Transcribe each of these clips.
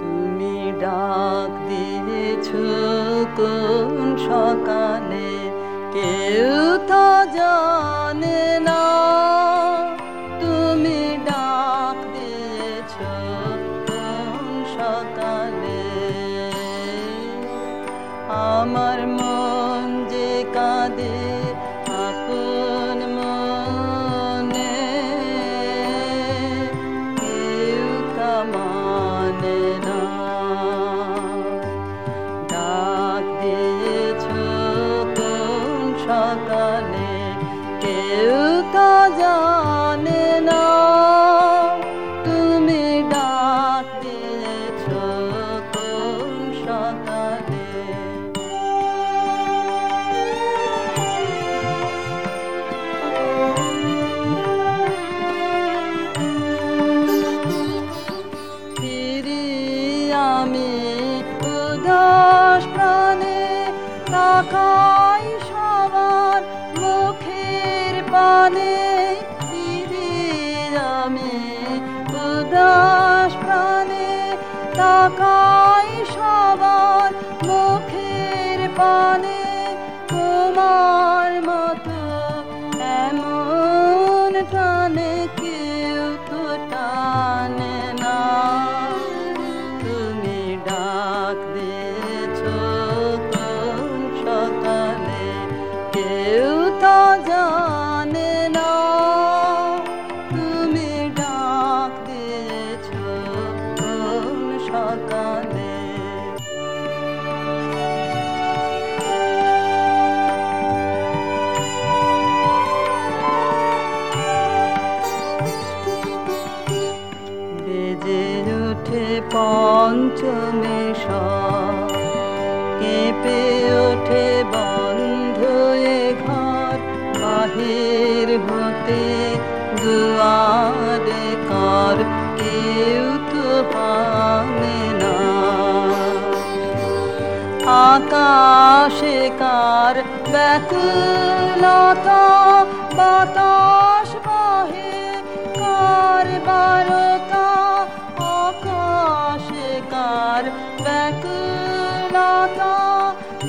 তুমি ডাক দিয়েছ কোন সকালে? কেউ তো জানে না। তুমি ডাক দিয়েছ কোন সকালে? আমার মন যে কাঁদে সকালে কেউ তা জানে না। তুমি ডাক দিয়েছ সকালে? ফিরি আমি উদাস প্রাণে তাকাই মুখের পানে ফিরি আমি উদাস প্রাণে তাকাই ওঠে পঞ্চমে কেঁপে ওঠে বন্ধ এ ঘর। বাহির হতে দুয়ারে কর। কেউ তো পাবে না। আকাশে কার ব্যাকুলতা, বাতাস কার ব্যাকুলতা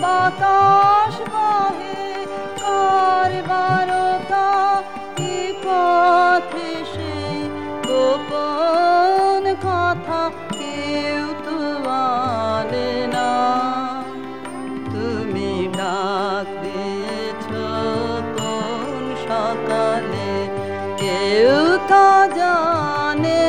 বাতাস বহে কার বারতা পথে সে গোপন কথা কেউ তো আনে না। তুমি ডাক দিয়েছ কোন সকালে, কেউ তা জানে